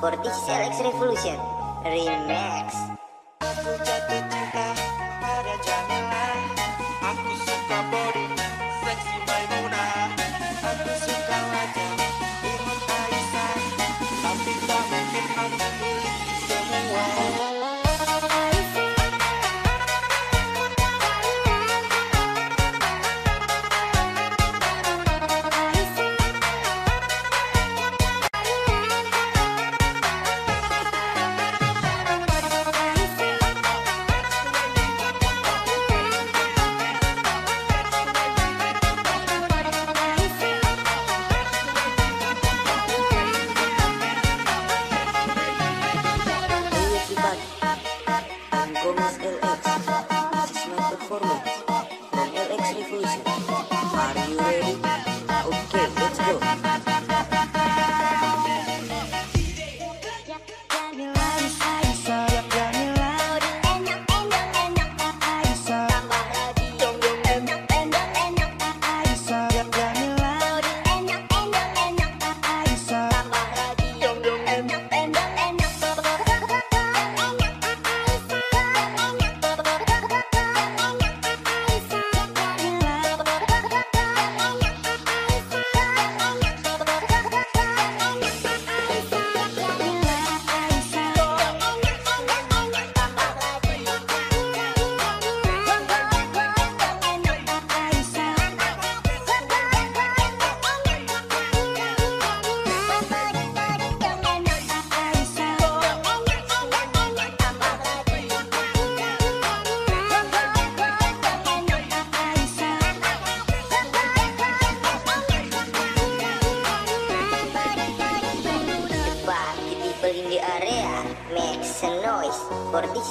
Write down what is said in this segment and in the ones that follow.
for Alex Revolution Remix.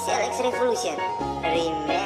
Alex Revolution Remix.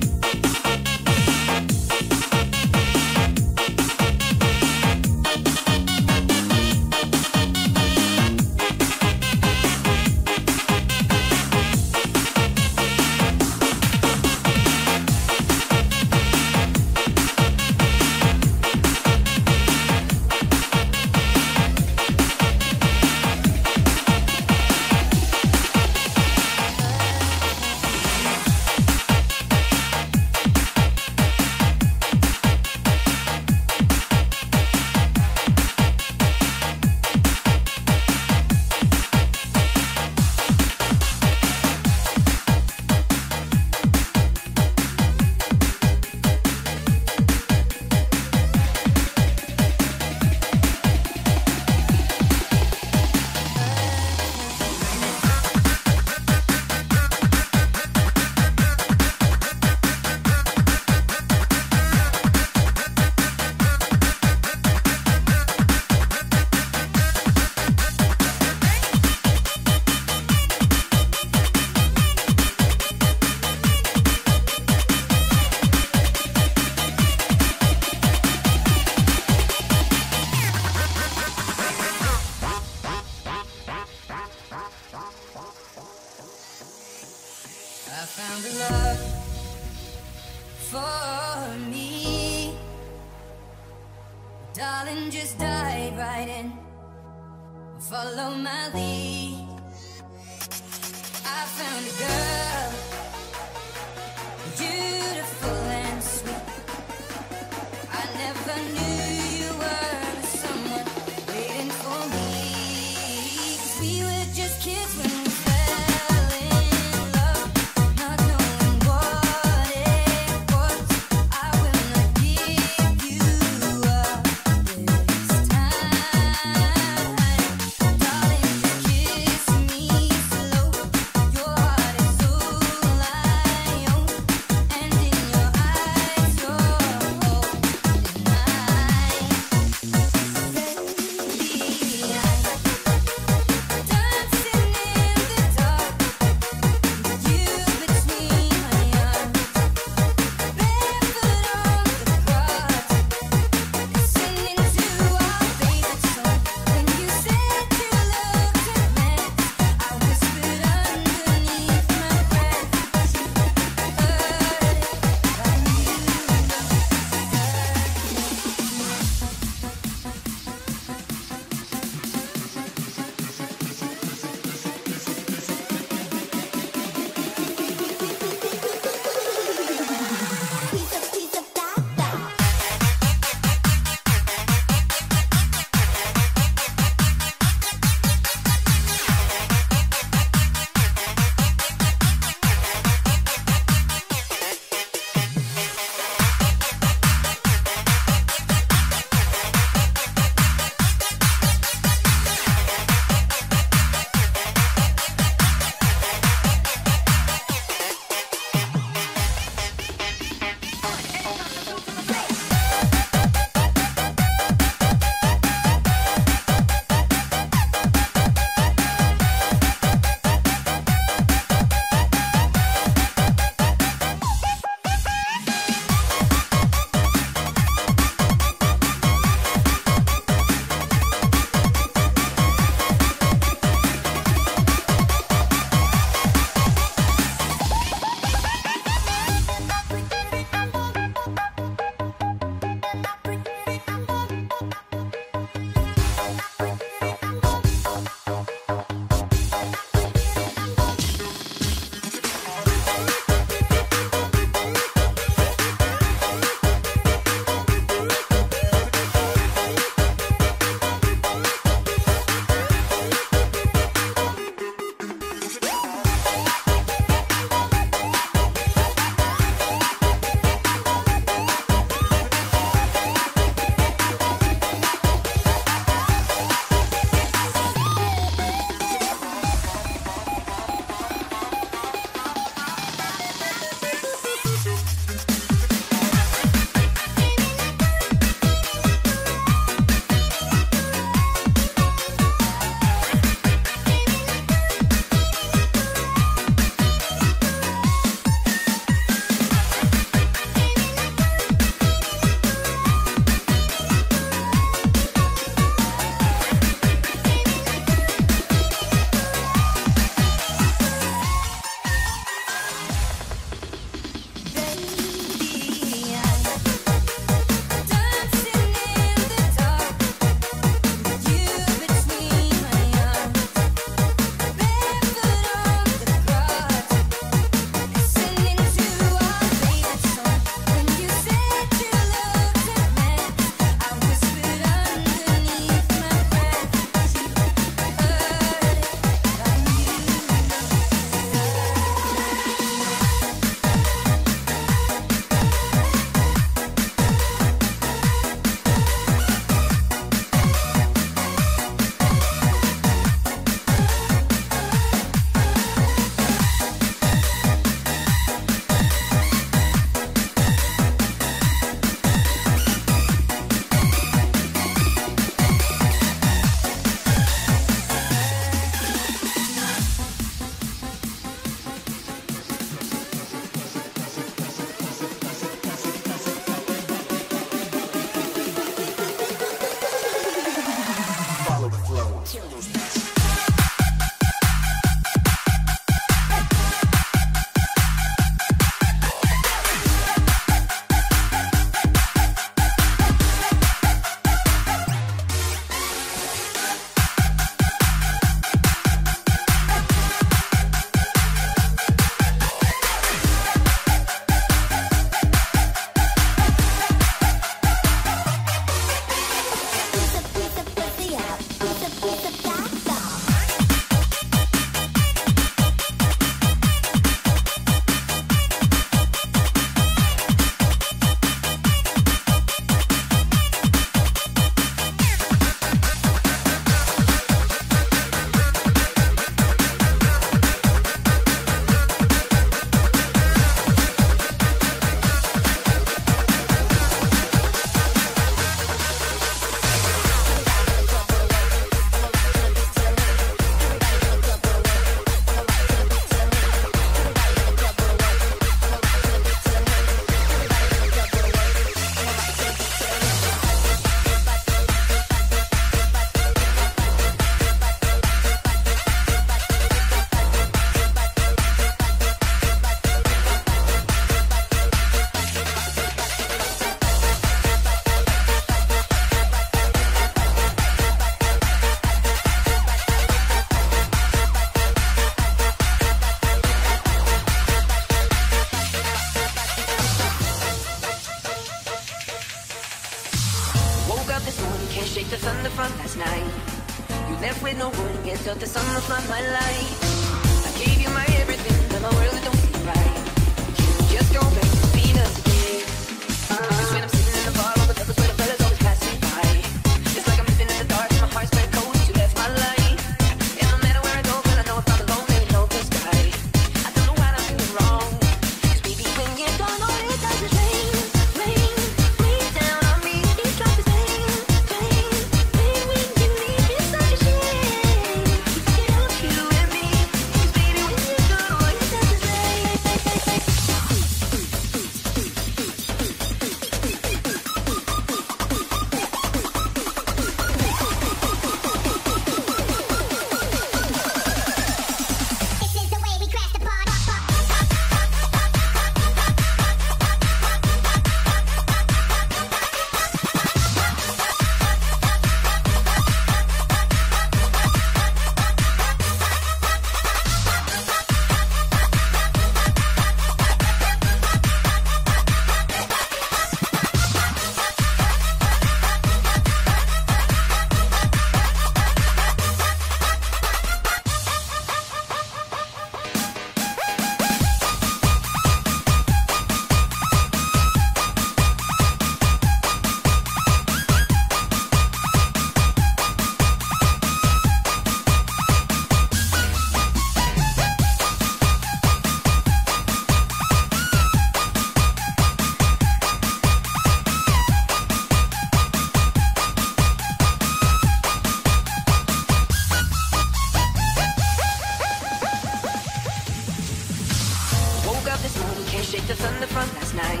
Shake the thunder from last night.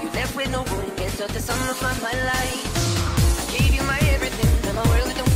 You left with no room, can't shut this on the my life. I gave you my everything, and my world is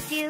F you.